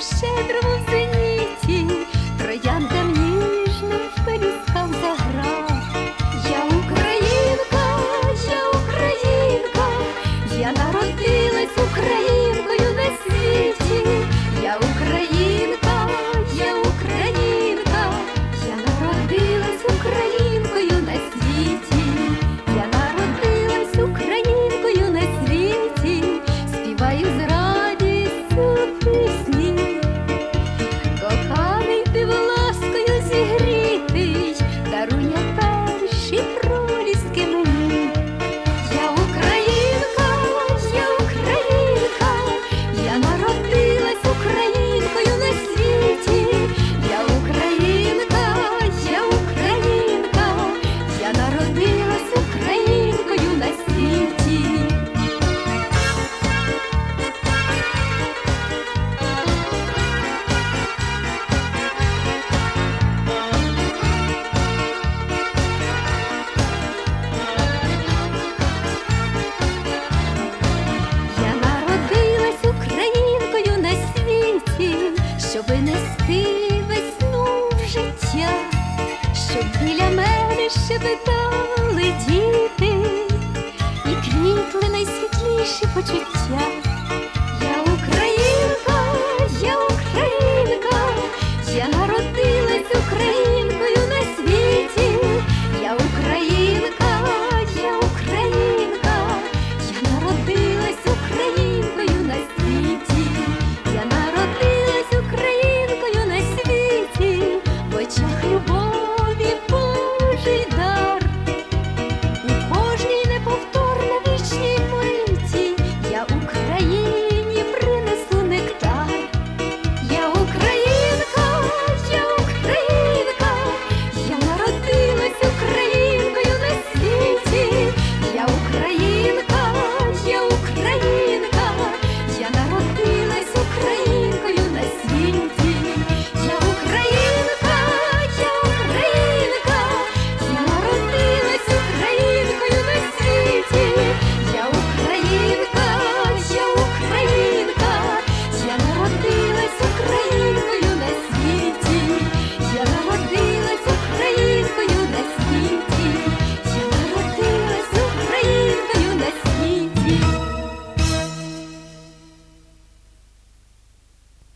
o Alexandre Luzinho. щоб біля мене щебетали діти і квітли найсвітліші почуття.